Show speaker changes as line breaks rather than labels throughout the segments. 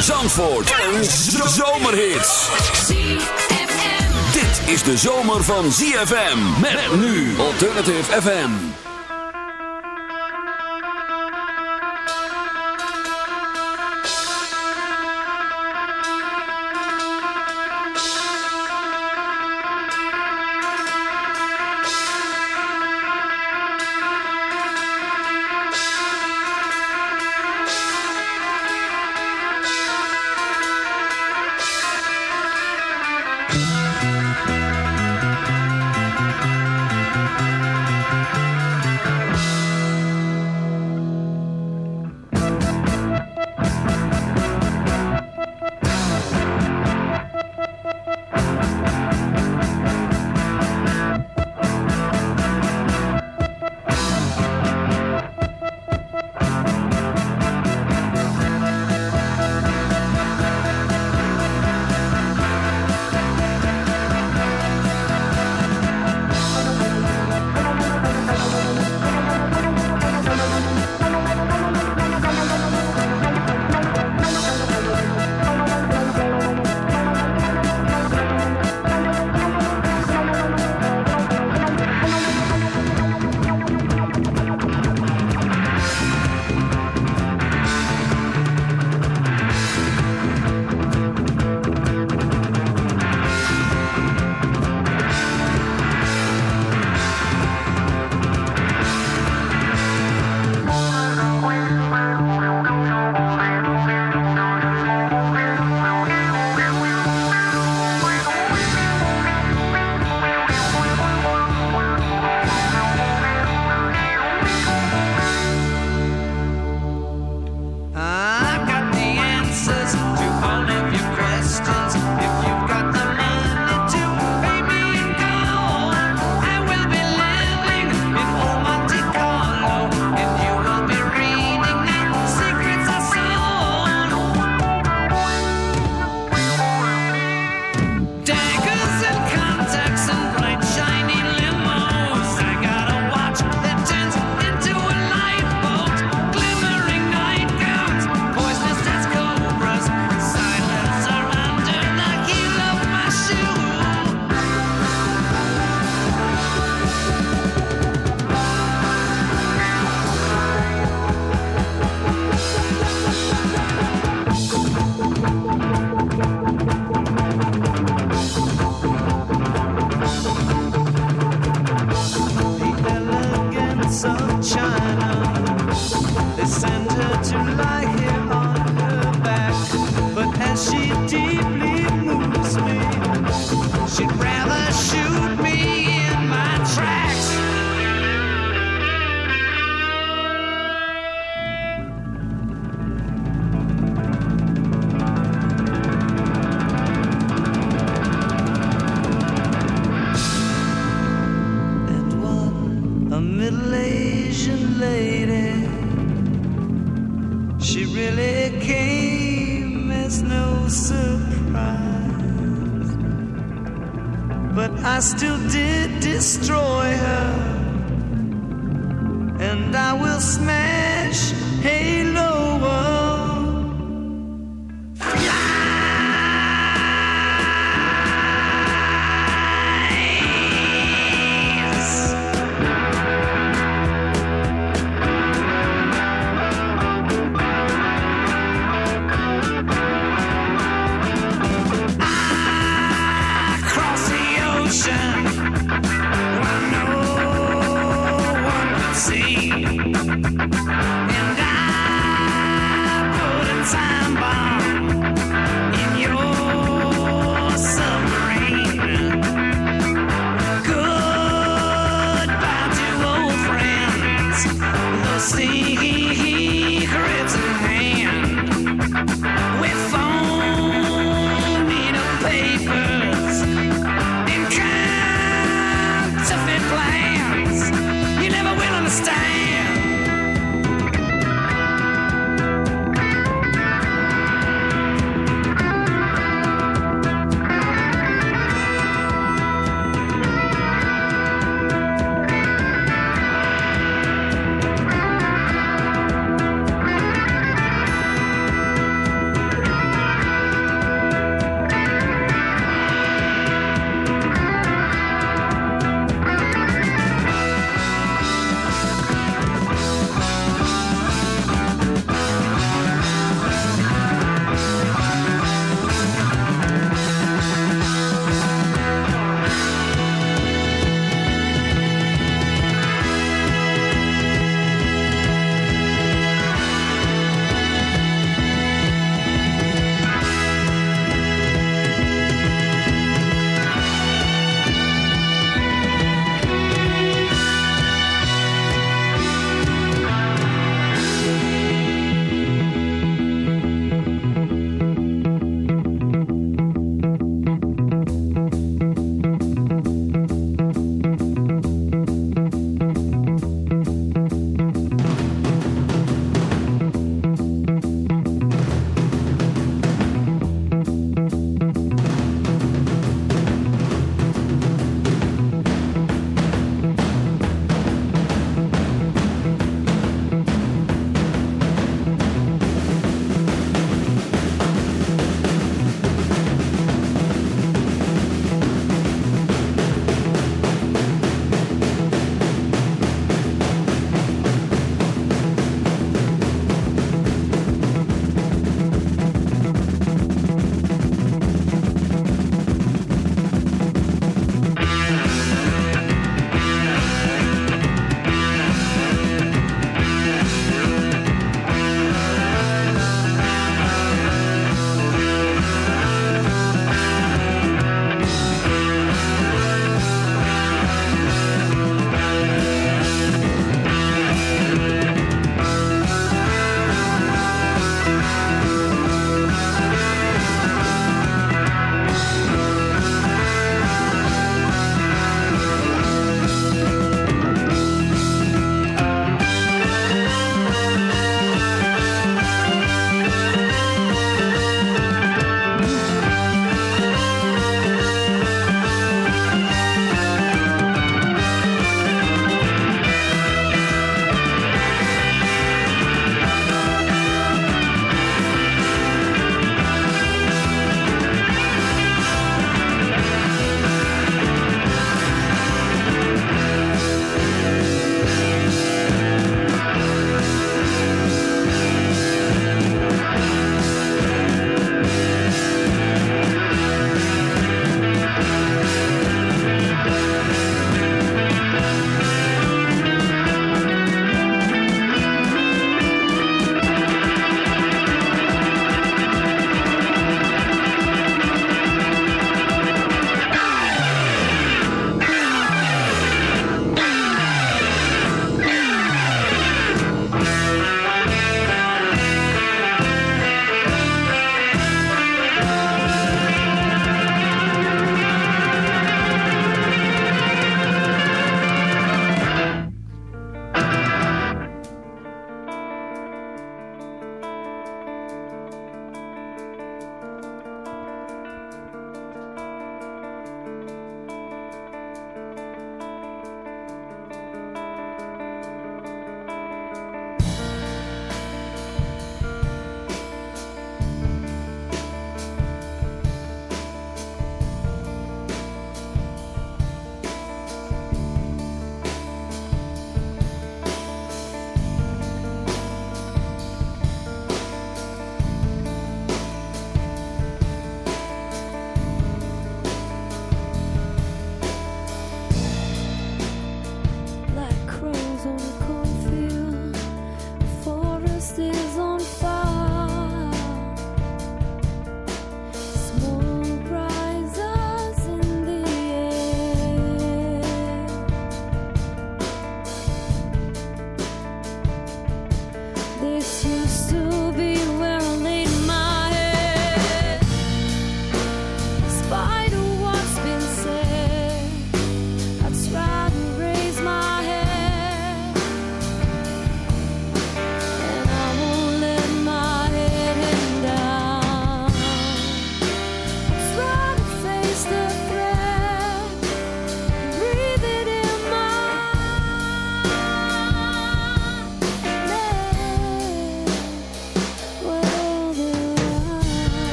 Zandvoort en zomerhits. Dit is de zomer van ZFM. Met nu Alternative FM.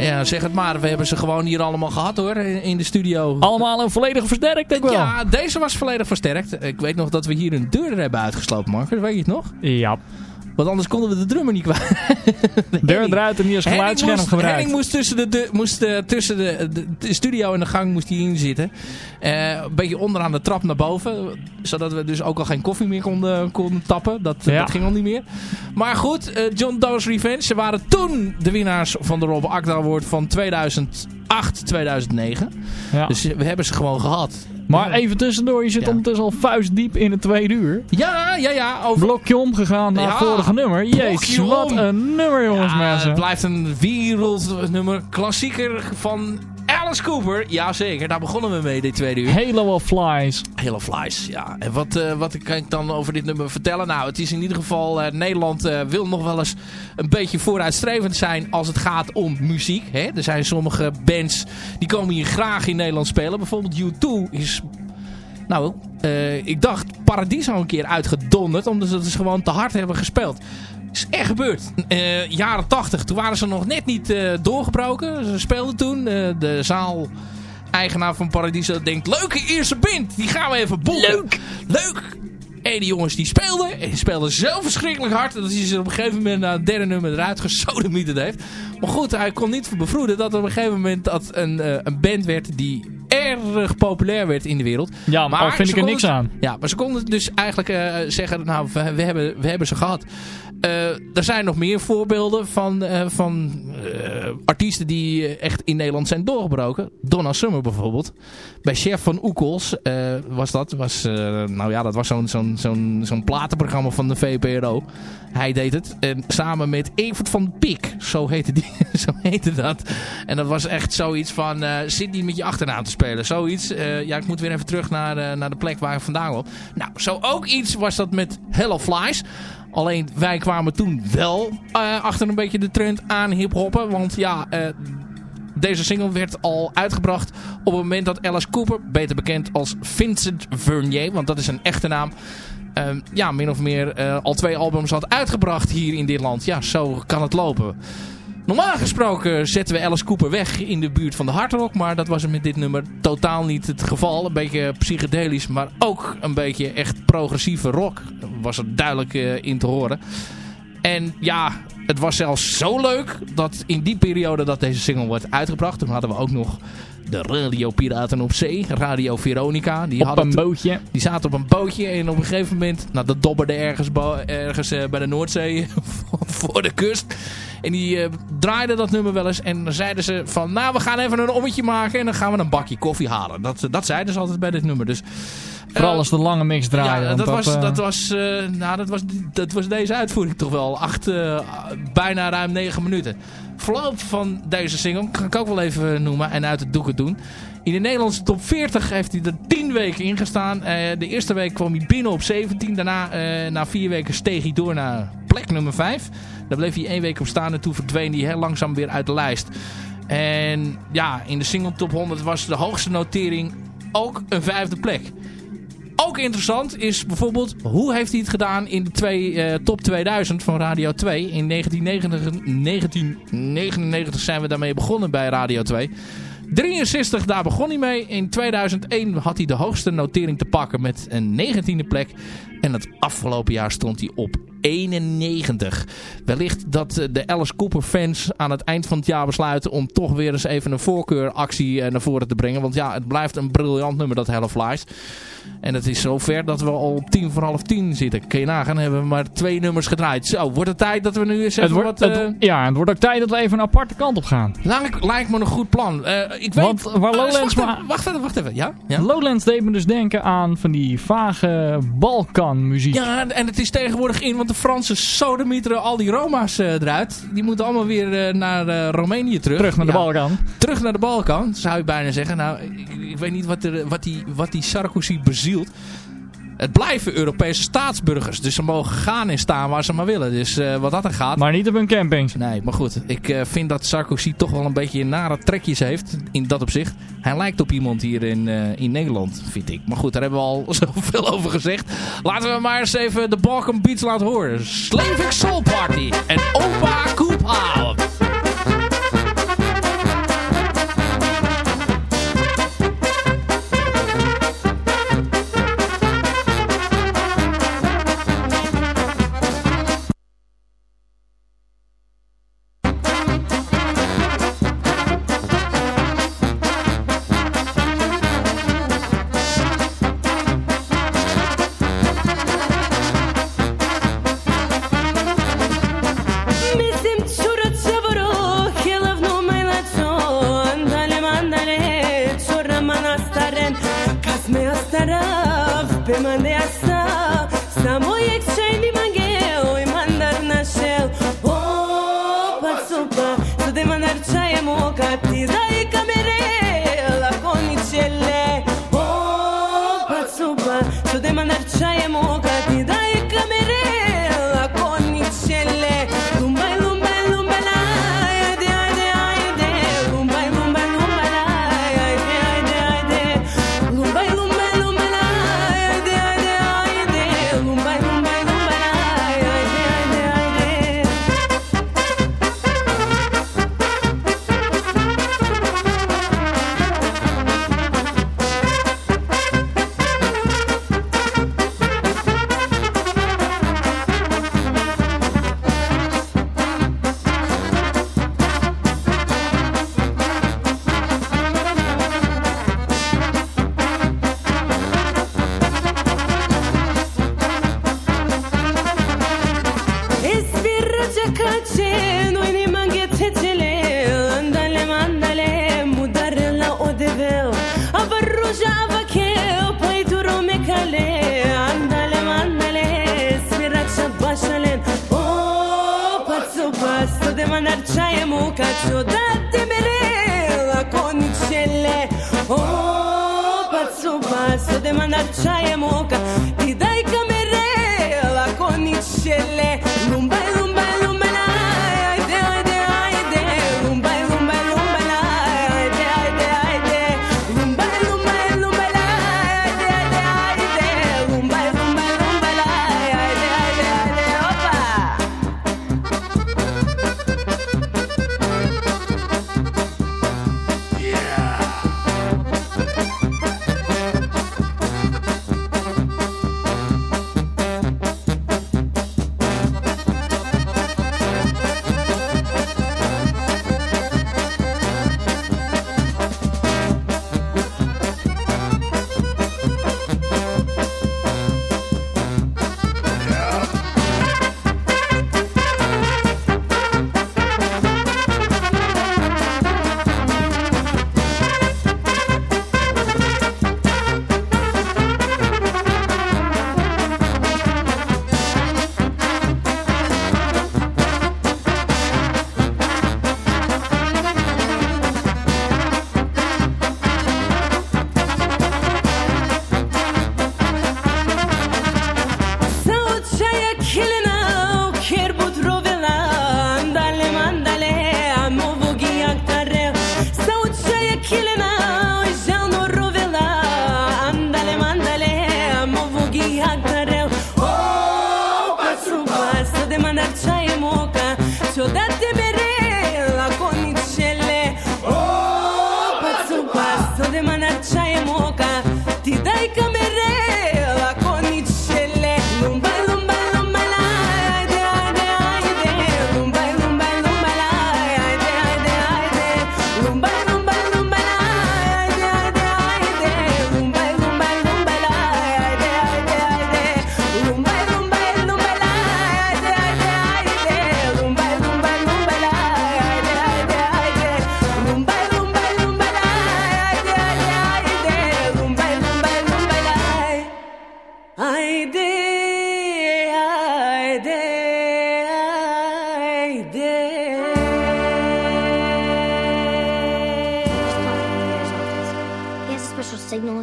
Ja, zeg het maar. We hebben ze gewoon hier allemaal gehad hoor, in de studio.
Allemaal een volledig versterkt, denk ik wel.
Ja, deze was volledig versterkt. Ik weet nog dat we hier een deur hebben uitgesloten, Marcus. Weet je het nog?
Ja.
Want anders konden we de drummer niet kwijt.
Deur eruit en die als geluidsscherm gebruikt.
Henning moest tussen, de, de moest, uh, tussen de, de, studio en de gang moest hij in zitten. Uh, een beetje onderaan de trap naar boven. Zodat we dus ook al geen koffie meer konden, konden tappen. Dat, ja. dat ging al niet meer. Maar goed, uh, John Doe's Revenge. Ze waren toen de winnaars van de Rob Akda Award van 2008, 2009. Ja. Dus we hebben ze gewoon gehad.
Maar even tussendoor, je zit ja. ondertussen al vuistdiep in het tweede uur.
Ja, ja, ja.
Over... Blokje omgegaan naar het vorige nummer. Jezus, wat een nummer jongens mensen.
Het blijft een wereldnummer. Klassieker van Alice Cooper, jazeker, daar begonnen we mee dit tweede uur.
Halo of Flies.
Halo of Flies, ja. En wat, uh, wat kan ik dan over dit nummer vertellen? Nou, het is in ieder geval, uh, Nederland uh, wil nog wel eens een beetje vooruitstrevend zijn als het gaat om muziek. Hè? Er zijn sommige bands die komen hier graag in Nederland spelen. Bijvoorbeeld U2 is nou, uh, ik dacht Paradiso een keer uitgedonderd. Omdat ze dus gewoon te hard hebben gespeeld is echt gebeurd. Uh, jaren 80, toen waren ze nog net niet uh, doorgebroken. Ze speelden toen. Uh, de zaal eigenaar van Paradiso denkt, leuke eerste band. Die gaan we even boeken.
Leuk.
Leuk. En die jongens die speelden. En die speelden zo verschrikkelijk hard. Dat hij ze op een gegeven moment na het derde nummer eruit gesodemieterd heeft. Maar goed, hij kon niet bevroeden dat op een gegeven moment dat een, een band werd die erg populair werd in de wereld.
Ja, maar vind ik er niks aan.
Ja, maar ze konden dus eigenlijk uh, zeggen, nou, we, we, hebben, we hebben ze gehad. Uh, er zijn nog meer voorbeelden van, uh, van artiesten die echt in Nederland zijn doorgebroken. Donna Summer bijvoorbeeld. Bij Chef van Oekels was dat. Was, nou ja, dat was zo'n platenprogramma van de VPRO. Hij deed het. En samen met Evert van Pik. Zo heette, zo dat. En dat was echt zoiets van... zit niet met je achternaam te spelen. Zoiets. Uh, ja, ik moet weer even terug naar, uh, naar de plek waar ik vandaan kom. Nou, zo ook iets was dat met Hello Flies. Alleen wij kwamen toen wel uh, achter een beetje de trend aan hiphoppen. Want ja, deze single werd al uitgebracht op het moment dat Alice Cooper, beter bekend als Vincent Vernier, want dat is een echte naam, ja, min of meer al twee albums had uitgebracht hier in dit land. Ja, zo kan het lopen. Normaal gesproken zetten we Alice Cooper weg in de buurt van de hardrock. Maar dat was met dit nummer totaal niet het geval. Een beetje psychedelisch, maar ook een beetje echt progressieve rock. Was er duidelijk uh, in te horen. En ja, het was zelfs zo leuk dat in die periode dat deze single wordt uitgebracht. Toen hadden we ook nog de radiopiraten op zee. Radio Veronica. Die
op
hadden
een bootje.
Die zaten op een bootje en op een gegeven moment... Nou, dat dobberde ergens, ergens uh, bij de Noordzee voor de kust. En die uh, draaiden dat nummer wel eens. En dan zeiden ze van, nou, we gaan even een ommetje maken. En dan gaan we een bakje koffie halen. Dat, dat zeiden ze altijd bij dit nummer. Dus...
Vooral als de lange mix draaien.
Ja, dat, was, uh... dat, was, uh, nou, dat, was, dat was deze uitvoering toch wel. Acht, uh, bijna ruim negen minuten. Verloop van deze single kan ik ook wel even noemen en uit het doeken doen. In de Nederlandse top 40 heeft hij er 10 weken in gestaan. de eerste week kwam hij binnen op 17. Daarna, na vier weken, steeg hij door naar plek nummer 5. Daar bleef hij één week op staan en toen verdween hij heel langzaam weer uit de lijst. En ja, in de single top 100 was de hoogste notering ook een vijfde plek. Ook interessant is bijvoorbeeld, hoe heeft hij het gedaan in de twee, uh, top 2000 van Radio 2? In 1999, 1999 zijn we daarmee begonnen bij Radio 2. 63, daar begon hij mee. In 2001 had hij de hoogste notering te pakken met een 19e plek. En het afgelopen jaar stond hij op 91. Wellicht dat eh, de Alice Cooper fans aan het eind van het jaar besluiten om toch weer eens even een voorkeuractie eh, naar voren te brengen. Want ja, het blijft een briljant nummer dat Hello Flies. En het is zover dat we al op tien voor half tien zitten. Kun je nagaan, hebben we maar twee nummers gedraaid. Zo, wordt het tijd dat we nu eens even
wordt,
wat...
Het, uh... ja, het wordt ook tijd dat we even een aparte kant op gaan.
Lijkt, lijkt me een goed plan. Uh, ik weet...
Want waar Lowlands...
Wacht, wacht, even, wacht even. Ja? ja?
Lowlands deed me dus denken aan van die vage Balkan-muziek.
Ja, en het is tegenwoordig in, want de Fransen sodemieteren al die Roma's uh, eruit. Die moeten allemaal weer naar Roemenië terug.
Terug naar de ja, Balkan.
Terug naar de Balkan, zou je bijna zeggen. Nou, ik, ik weet niet wat, er, wat, die, wat die Sarkozy Het blijven Europese staatsburgers. Dus ze mogen gaan en staan waar ze maar willen. Dus uh, wat dat er gaat...
Maar niet op hun campings.
Nee, maar goed. Ik uh, vind dat Sarkozy toch wel een beetje nare trekjes heeft. In dat opzicht. Hij lijkt op iemand hier in, uh, in Nederland, vind ik. Maar goed, daar hebben we al zoveel over gezegd. Laten we maar eens even de Balkan Beats laten horen. Slavic Soul Party en Opa Koepa.
permane a sa Samo je kćajni mangeo i mandar našel Opa sopa, sad je mandar čajem oka Ti daj kamere, lako ni čele Opa sopa, sad je mandar čajem oka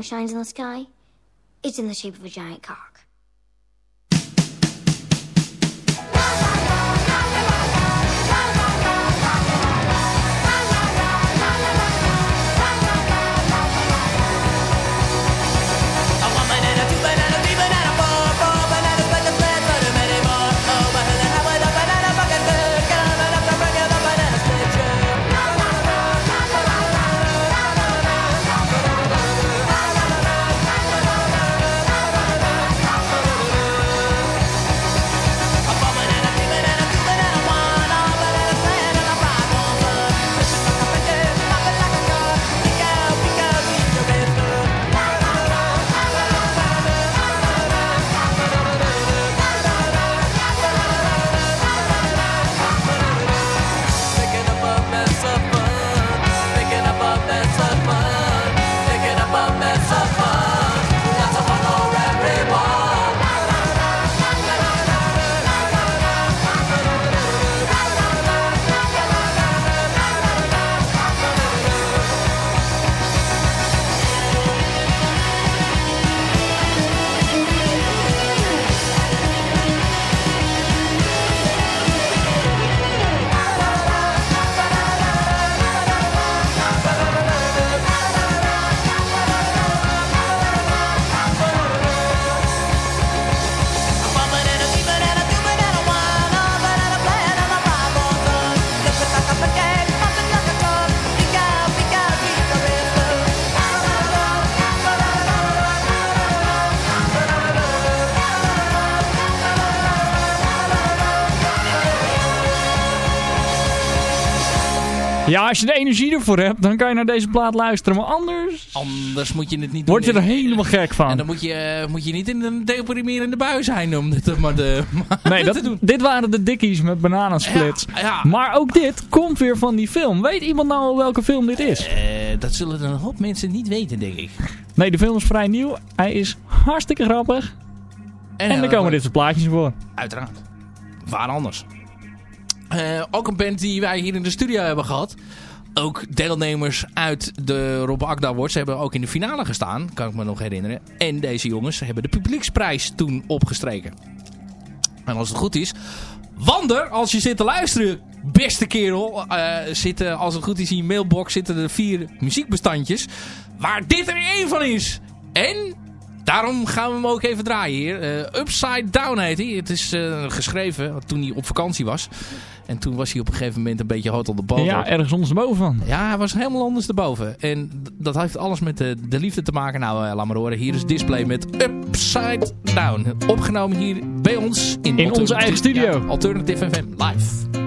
shines
in the sky, it's in the shape of a giant cock.
Ja, als je de energie ervoor hebt, dan kan je naar deze plaat luisteren. Maar anders...
Anders moet je het niet doen.
Word je er helemaal gek van.
En dan moet je, eh, moet je niet in een deprimerende bui zijn om dit maar, de,
nee, dat, te doen. Dit waren de dickies met bananasplits. Ja, ja. Maar ook dit komt weer van die film. Weet iemand nou welke film dit is?
Uh, dat zullen een hoop mensen niet weten, denk ik.
Nee, de film is vrij nieuw. Hij is hartstikke grappig. En, en er komen dit soort plaatjes voor.
Uiteraard. Waar anders. Uh, ook een band die wij hier in de studio hebben gehad. Ook deelnemers uit de Rob Akda Awards hebben ook in de finale gestaan. Kan ik me nog herinneren. En deze jongens hebben de publieksprijs toen opgestreken. En als het goed is... Wander, als je zit te luisteren, beste kerel. Uh, zitten, als het goed is in je mailbox zitten er vier muziekbestandjes. Waar dit er één van is. En Daarom gaan we hem ook even draaien hier. Uh, Upside Down heet hij. Het is uh, geschreven toen hij op vakantie was. En toen was hij op een gegeven moment een beetje hard op de boven.
Ja, ergens ondersteboven.
Ja, hij was helemaal ondersteboven. En dat heeft alles met de, de liefde te maken. Nou, uh, laat maar horen. Hier is Display met Upside Down. Opgenomen hier bij ons in,
in onze eigen studio.
Ja, Alternative FM live.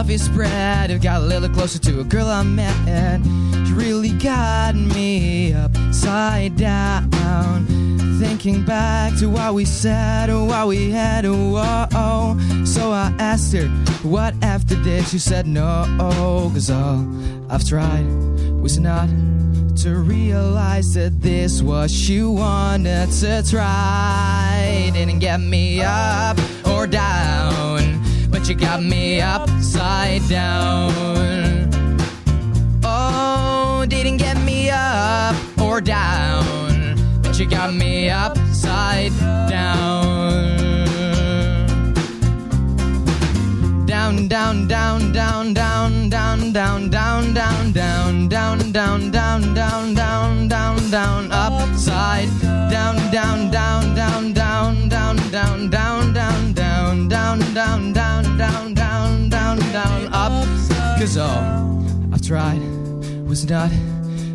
Coffee spread. I got a little closer to a girl I met. She really got me upside down. Thinking back to what we said or what we had. Oh, oh. So I asked her, what after this? She said no, cause all I've tried was not to realize that this was she wanted to try. Didn't get me up you got me upside down. Oh, didn't get me up or down, but you got me upside down. Down, down, down, down, down, down, down, down, down, down, down, down, down, down, down, down, down, upside down, down, down, down, down, down, down, down, down, down down, down, up. Cause all I've tried was not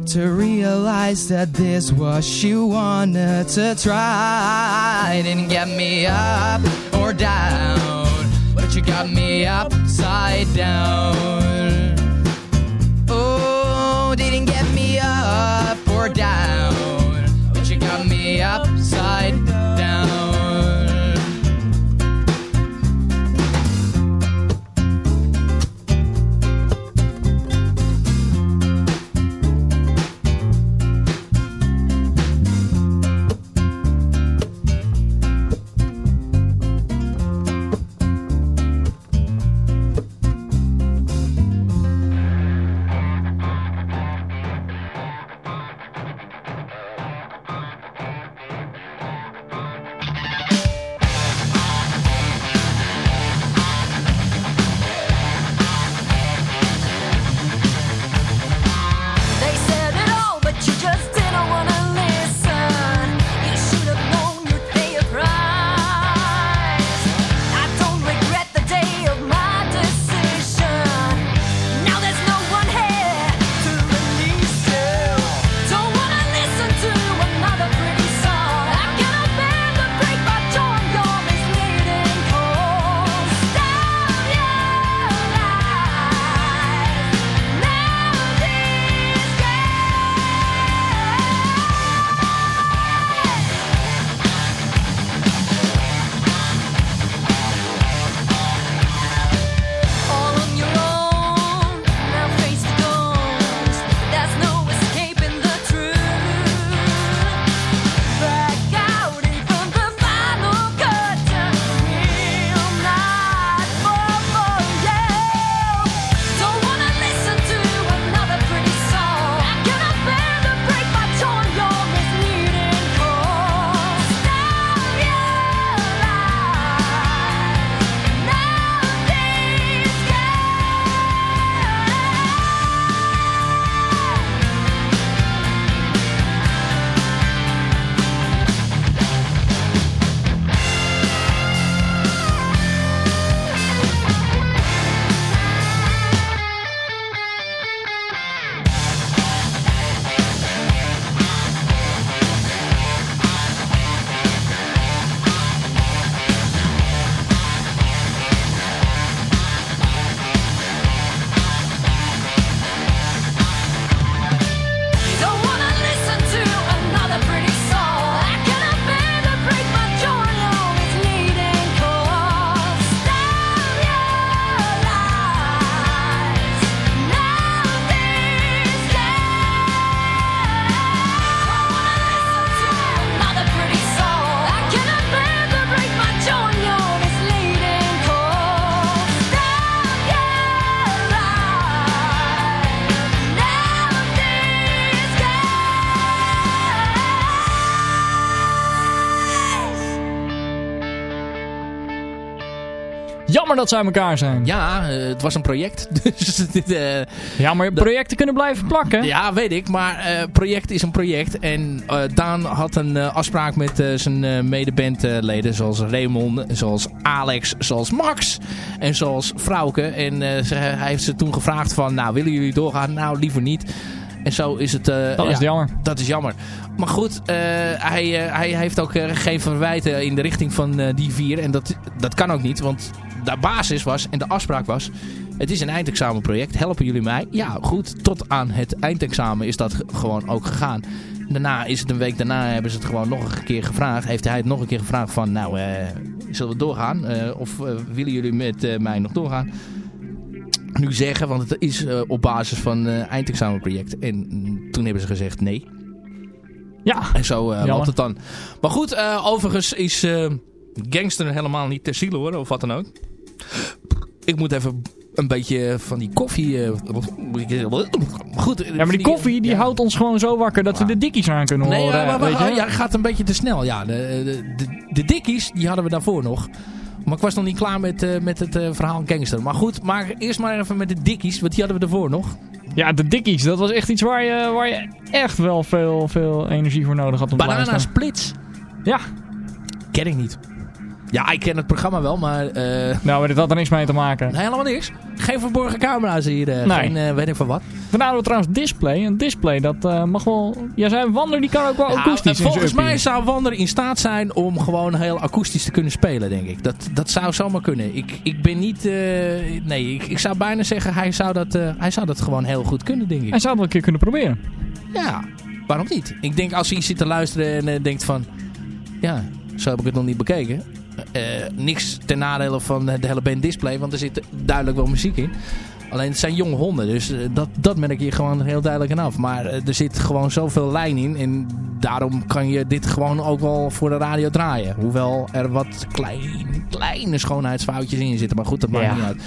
to realize that this was you wanted to try. Didn't get me up or down, but you got me upside down.
Jammer dat ze uit elkaar zijn.
Ja, het was een project. Dus
ja, maar projecten kunnen blijven plakken.
Ja, weet ik. Maar project is een project. En Daan had een afspraak met zijn medebandleden. zoals Raymond, zoals Alex, zoals Max. En zoals Frauke. En hij heeft ze toen gevraagd van... Nou, willen jullie doorgaan? Nou, liever niet. En zo is het...
Uh, dat is jammer.
Dat is jammer. Maar goed, uh, hij, uh, hij heeft ook geen verwijten in de richting van die vier. En dat, dat kan ook niet, want de basis was en de afspraak was... Het is een eindexamenproject. Helpen jullie mij? Ja, goed. Tot aan het eindexamen is dat gewoon ook gegaan. Daarna is het een week daarna hebben ze het gewoon nog een keer gevraagd. Heeft hij het nog een keer gevraagd van... Nou, zullen we doorgaan? of willen jullie met mij nog doorgaan? Nu zeggen, want het is uh, op basis van uh, eindexamenproject. En toen hebben ze gezegd nee.
Ja.
En zo uh, loopt het dan. Maar goed, overigens is Gangster helemaal niet ter ziele hoor, of wat dan ook. Ik moet even een beetje van die koffie...
goed, ja, maar die koffie die houdt ons gewoon zo wakker dat we de dikkies aan kunnen horen. Nee,
maar, maar, ja, gaat een beetje te snel. Ja, de, de, de, de dikkies, die hadden we daarvoor nog. Maar ik was nog niet klaar met, uh, met het uh, verhaal Gangster. Maar goed, maar eerst maar even met de Dickies. Want die hadden we ervoor nog.
Ja, de Dickies. Dat was echt iets waar je, waar je echt wel veel, veel energie voor nodig had. Om
Banana Splits.
Ja.
Ken ik niet. Ja, ik ken het programma wel, maar... Uh...
Nou, maar dit had er niks mee te maken.
Nee, helemaal niks. Geen verborgen camera's hier. Uh, nee. Geen, uh, weet ik van wat.
Hadden we trouwens display. Een display, dat mag wel... Ja, zijn Wander, die kan ook wel akoestisch
Volgens mij zou Wander in staat zijn om gewoon heel akoestisch te kunnen spelen, denk ik. Dat, dat zou zomaar kunnen. Ik, ik ben niet... nee, ik, ik zou bijna zeggen, hij zou, dat, hij zou dat gewoon heel goed kunnen, denk ik.
Hij zou het wel een keer kunnen proberen.
Ja, waarom niet? Ik denk als hij zit te luisteren en denkt van... Ja, zo heb ik het nog niet bekeken niks ten nadele van de hele band display. Want er zit duidelijk wel muziek in. Alleen het zijn jonge honden. Dus eh, dat, dat merk je gewoon heel duidelijk aan af. Maar eh, er zit gewoon zoveel lijn in. En daarom kan je dit gewoon ook wel voor de radio draaien. Hoewel er wat klein, kleine schoonheidsfoutjes in zitten. Maar goed, dat maakt niet uit.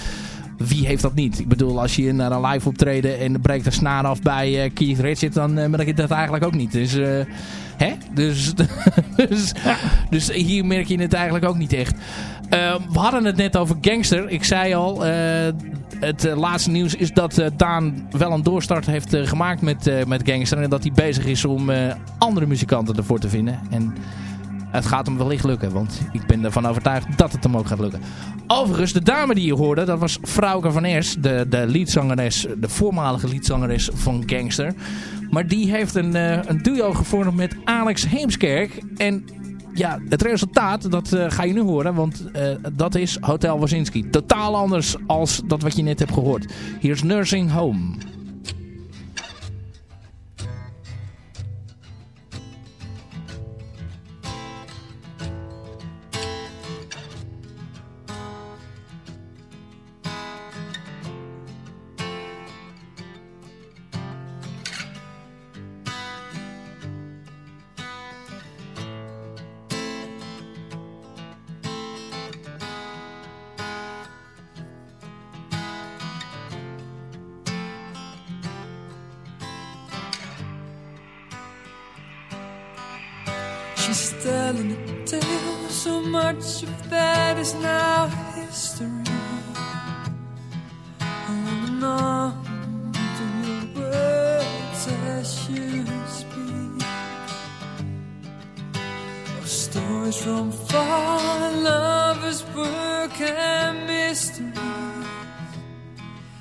Wie heeft dat niet? Ik bedoel, als je naar een live optreden en breekt een snaar af bij uh, Keith Richards, dan merk je dat eigenlijk ook niet. Dus... Hè? Dus, dus, dus, hier merk je het eigenlijk ook niet echt. We hadden het net over Gangster. Ik zei al, het laatste nieuws is dat Daan wel een doorstart heeft gemaakt met, met Gangster. En dat hij bezig is om andere muzikanten ervoor te vinden. En het gaat hem wellicht lukken, want ik ben ervan overtuigd dat het hem ook gaat lukken. Overigens, de dame die je hoorde, dat was Frauke van Ers, de, de liedzangeres, de voormalige liedzangeres van Gangster. Maar die heeft een, uh, een duo gevormd met Alex Heemskerk. En ja, het resultaat, dat uh, ga je nu horen, want uh, dat is Hotel Wazinski. Totaal anders als dat wat je net hebt gehoord. Hier is Nursing Home.
Some far lovers work and mysteries,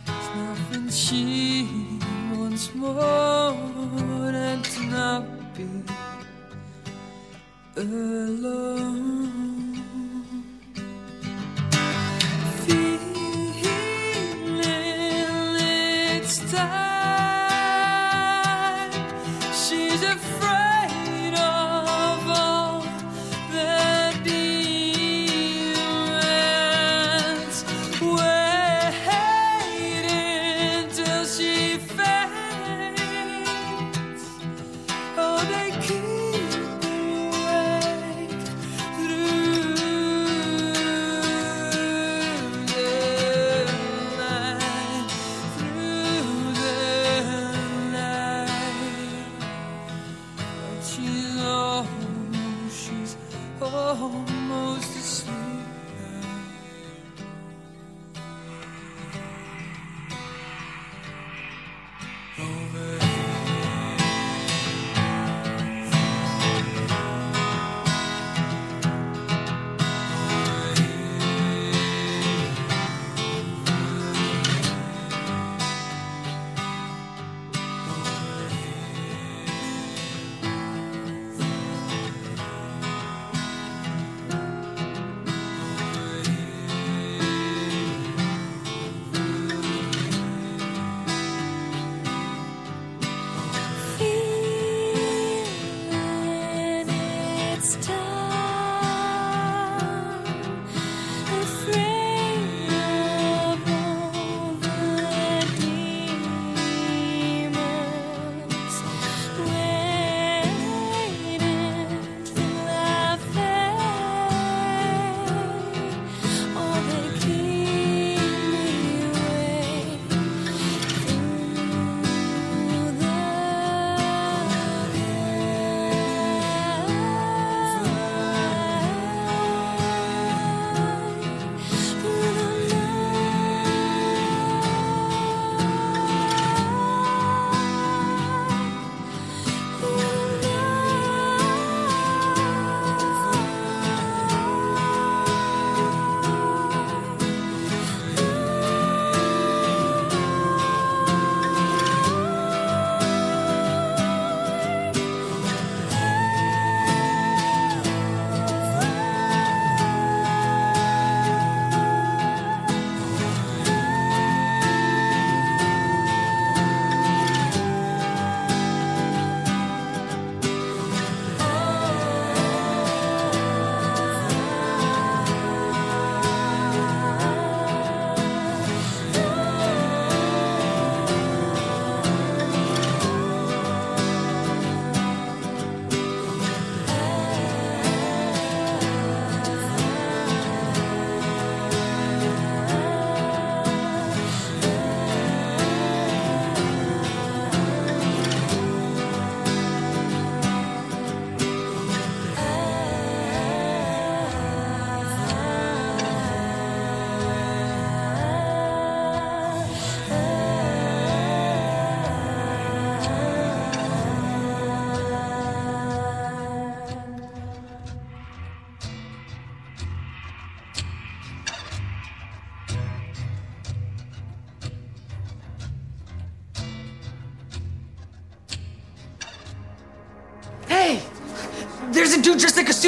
It's nothing she wants more than to not be alone.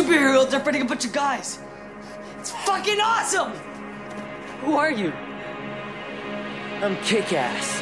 superheroes are fighting a bunch of guys. It's fucking awesome! Who are you? I'm kick ass.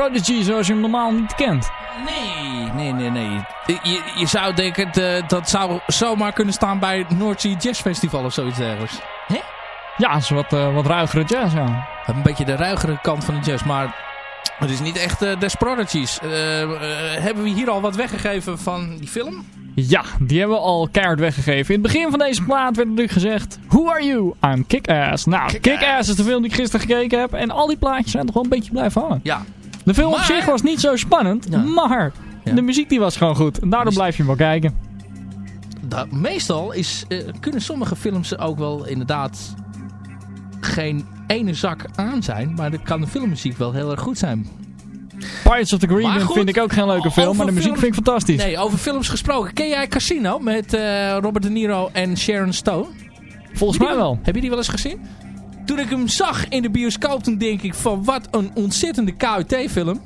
Prodigy zoals je hem normaal niet kent.
Nee, nee, nee, nee. Je, zou denken, uh, dat zou zomaar kunnen staan bij het Noordzee Jazz Festival of zoiets dergelijks. Hè?
Ja, is wat, eh, wat ruigere jazz, ja.
Een beetje de ruigere kant van de jazz, maar het is niet echt uh, Des Prodigies. hebben we hier al wat weggegeven van die film?
Ja, die hebben we al keihard weggegeven. In het begin van deze plaat werd natuurlijk gezegd... Who are you? I'm Kick-Ass. Nou, Kick-Ass is de film die ik gisteren gekeken heb. En al die plaatjes zijn toch wel een beetje blijven hangen.
Ja,
de film op zich was niet zo spannend, maar de muziek die was gewoon goed. En daardoor blijf je wel kijken.
Dat, meestal is, uh, kunnen sommige films ook wel inderdaad geen ene zak aan zijn. Maar dan kan de filmmuziek wel heel erg goed zijn.
Pirates of the Caribbean vind ik ook geen leuke film, maar de muziek vind ik fantastisch.
Nee, over films gesproken. Ken jij Casino met uh, Robert De Niro en Sharon Stone?
Volgens mij wel.
Heb je die wel eens gezien? Toen ik hem zag in de bioscoop, toen denk ik van wat een ontzettende KUT-film.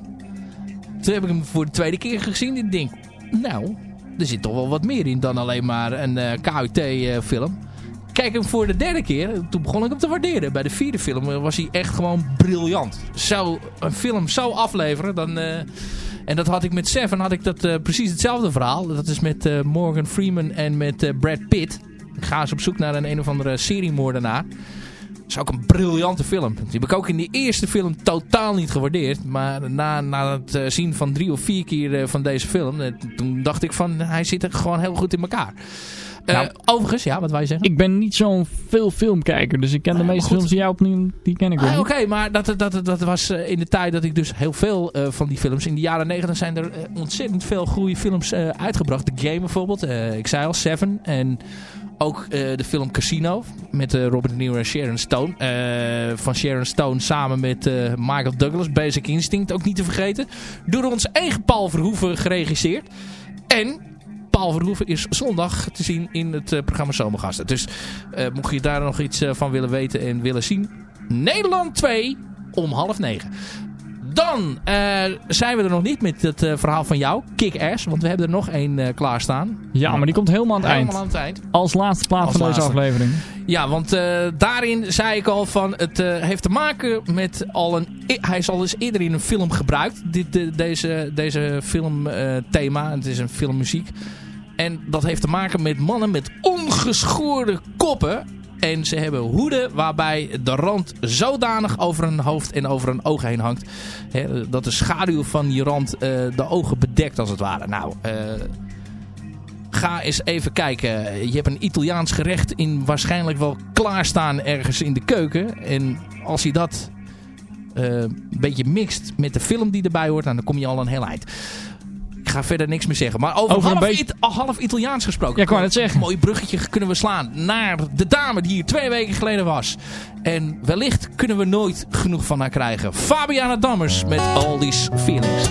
Toen heb ik hem voor de tweede keer gezien en denk, nou, er zit toch wel wat meer in dan alleen maar een eh, KUT-film. Kijk hem voor de derde keer, toen begon ik hem te waarderen. Bij de vierde film was hij echt gewoon briljant. Zou een film zo afleveren, dan... Uh, en dat had ik met Seven, had ik dat precies hetzelfde verhaal. Dat is met Morgan Freeman en met Brad Pitt. Ik ga op zoek naar een een of andere seriemoordenaar. Dat is ook een briljante film. Die heb ik ook in die eerste film totaal niet gewaardeerd. Maar na, na het eh, zien van drie of vier keer eh, van deze film... Eh, toen dacht ik van, hij zit er gewoon heel goed in elkaar. Nou, overigens, ja, wat wij zeggen?
Ik ben niet zo'n veel filmkijker, dus ik ken de meeste films die jij opnieuw, die ken ik wel
ah, Oké, maar dat, dat, dat was in de tijd dat ik dus heel veel van die films... In de jaren negentig zijn er ontzettend veel goede films uitgebracht. The Game bijvoorbeeld, ik zei al, Seven en... Ook uh, de film Casino met uh, Robert De Niro en Sharon Stone. Uh, van Sharon Stone samen met Michael Douglas. Basic Instinct ook niet te vergeten. Door ons eigen Paul Verhoeven geregisseerd. En Paul Verhoeven is zondag te zien in het programma Zomergasten. Dus mocht je daar nog iets van willen weten en willen zien. Nederland 2 om half negen. Dan uh, zijn we er nog niet met het uh, verhaal van jou, Kick-Ass. Want we hebben er nog één uh, klaarstaan.
Ja, maar die komt helemaal aan het
helemaal
eind.
Aan het eind.
Als laatste plaat van deze aflevering.
Ja, want daarin zei ik al van... Het heeft te maken met al een... Hij is al eens eerder in een film gebruikt. Dit, de, deze, deze filmthema. het is een filmmuziek. En dat heeft te maken met mannen met ongeschoorde koppen en ze hebben hoeden waarbij de rand zodanig over een hoofd en over een oog heen hangt. Hè, dat de schaduw van die rand uh, de ogen bedekt als het ware. Nou, uh, ga eens even kijken. Je hebt een Italiaans gerecht in waarschijnlijk wel klaarstaan ergens in de keuken. En als je dat uh, een beetje mixt met de film die erbij hoort, nou, dan kom je al een heel eind ga verder niks meer zeggen. Maar over, over half, een half Italiaans gesproken.
Ja, ik wou het zeggen.
Een mooi bruggetje kunnen we slaan naar de dame die hier twee weken geleden was. En wellicht kunnen we nooit genoeg van haar krijgen. Fabiana Dammers met All These Feelings.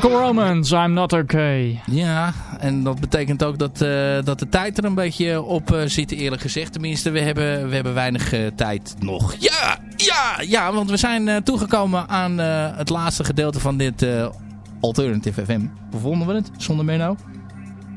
Chemical Romance, I'm not okay.
Ja, en dat betekent ook dat, eh, dat de tijd er een beetje op uh, zit eerlijk gezegd. Tenminste, we hebben, we hebben weinig uh, tijd nog. Ja, ja, ja, want we zijn toegekomen aan het laatste gedeelte van dit Alternative FM. Hoe vonden we het, zonder Menno?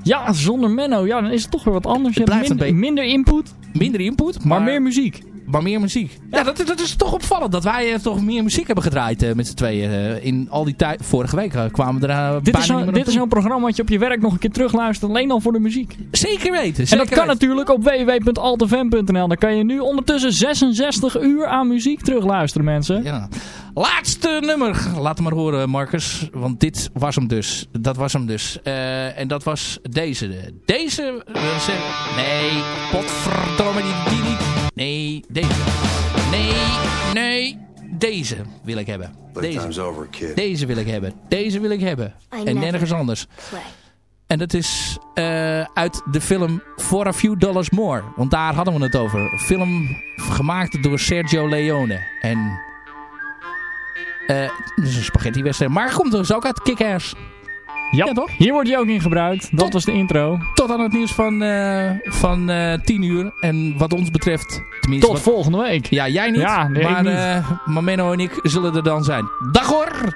Ja, zonder Menno, ja, dan is het toch weer wat anders. Je hebt minder, minder input.
Minder input,
maar, maar meer muziek
maar meer muziek. Ja, dat, dat, is toch opvallend dat wij uh, toch meer muziek hebben gedraaid uh, met z'n tweeën. Uh, in al die tijd. Vorige week kwamen we er
Dit is zo'n zo programma wat je op je werk nog een keer terugluistert. Alleen al voor de muziek.
Zeker weten.
Zeker en dat kan weten. natuurlijk op www.altfm.nl. Dan kan je nu ondertussen 66 uur aan muziek terugluisteren mensen.
Ja. Laatste nummer. Laat hem maar horen Marcus. Want dit was hem dus. Dat was hem dus. en dat was deze. Deze. nee. Potverdomme. Die. Nee, deze. Nee, nee, deze wil ik hebben. Deze, over, deze wil ik hebben. Deze wil ik hebben. en nergens anders. Play. En dat is uh, uit de film For a Few Dollars More. Want daar hadden we het over. film gemaakt door Sergio Leone. En... Uh, dat is een spaghetti wedstrijd. Maar komt dus ook uit Kick-Ass.
Ja, toch? Hier wordt hij ook in gebruikt. Dat was de intro.
Tot aan het nieuws van, uh, van uh, 10 uur. En wat ons betreft... Tenminste,
tot volgende week.
Ja, jij niet.
Ja, nee,
maar
niet.
Uh, Mameno en ik zullen er dan zijn. Dag hoor!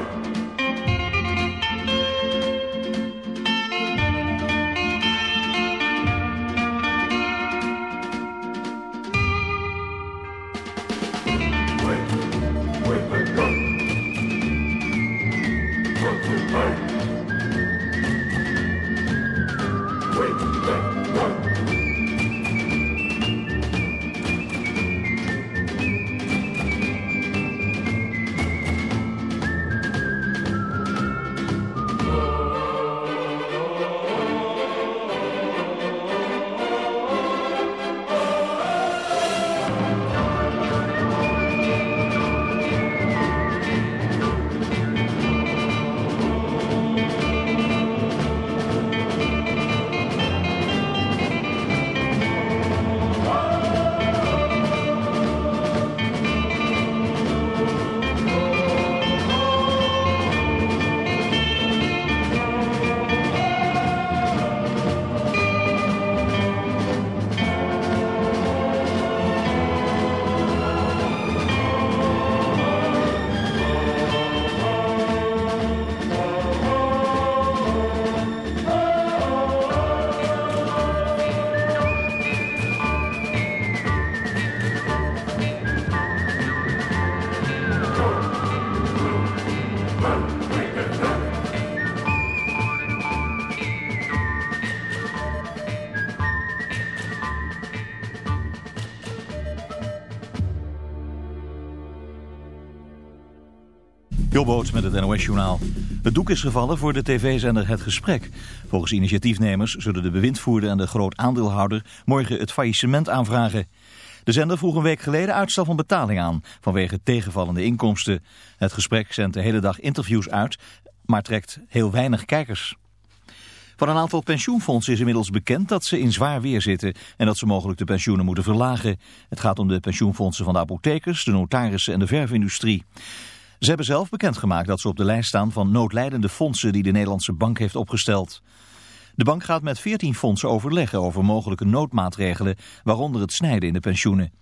Met het NOS-journaal. Het doek is gevallen voor de tv-zender Het Gesprek. Volgens initiatiefnemers zullen de bewindvoerder en de groot aandeelhouder morgen het faillissement aanvragen. De zender vroeg een week geleden uitstel van betaling aan vanwege tegenvallende inkomsten. Het Gesprek zendt de hele dag interviews uit, maar trekt heel weinig kijkers. Van een aantal pensioenfondsen is inmiddels bekend dat ze in zwaar weer zitten en dat ze mogelijk de pensioenen moeten verlagen. Het gaat om de pensioenfondsen van de apothekers, de notarissen en de verfindustrie. Ze hebben zelf bekendgemaakt dat ze op de lijst staan van noodlijdende fondsen die de Nederlandse bank heeft opgesteld. De bank gaat met 14 fondsen overleggen over mogelijke noodmaatregelen, waaronder het snijden in de pensioenen.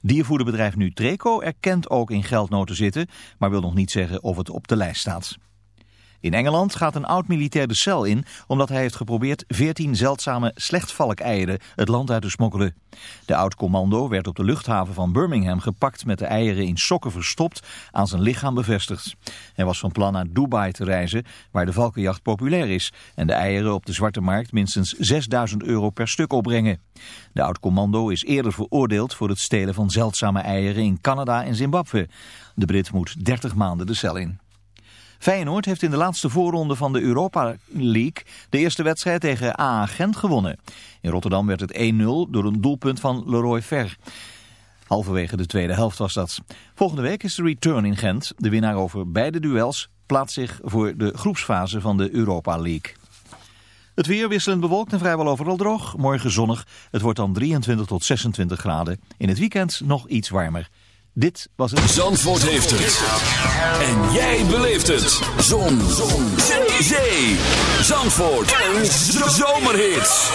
Diervoederbedrijf Nutreco erkent ook in geldnood te zitten, maar wil nog niet zeggen of het op de lijst staat. In Engeland gaat een oud-militair de cel in omdat hij heeft geprobeerd 14 zeldzame slechtvalkeieren het land uit te smokkelen. De oud-commando werd op de luchthaven van Birmingham gepakt met de eieren in sokken verstopt aan zijn lichaam bevestigd. Hij was van plan naar Dubai te reizen waar de valkenjacht populair is en de eieren op de zwarte markt minstens 6000 euro per stuk opbrengen. De oud-commando is eerder veroordeeld voor het stelen van zeldzame eieren in Canada en Zimbabwe. De Brit moet 30 maanden de cel in. Feyenoord heeft in de laatste voorronde van de Europa League de eerste wedstrijd tegen AA Gent gewonnen. In Rotterdam werd het 1-0 door een doelpunt van Leroy Ver. Halverwege de tweede helft was dat. Volgende week is de return in Gent. De winnaar over beide duels plaatst zich voor de groepsfase van de Europa League. Het weer wisselend bewolkt en vrijwel overal droog. Morgen zonnig. Het wordt dan 23 tot 26 graden. In het weekend nog iets warmer. Dit was het...
Zandvoort heeft het. En jij beleeft het. Zon. Zon. Zee. Zandvoort. Een zomerhit.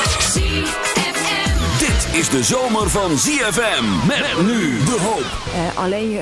Dit is de zomer van ZFM. Met nu de hoop.
Uh, alleen je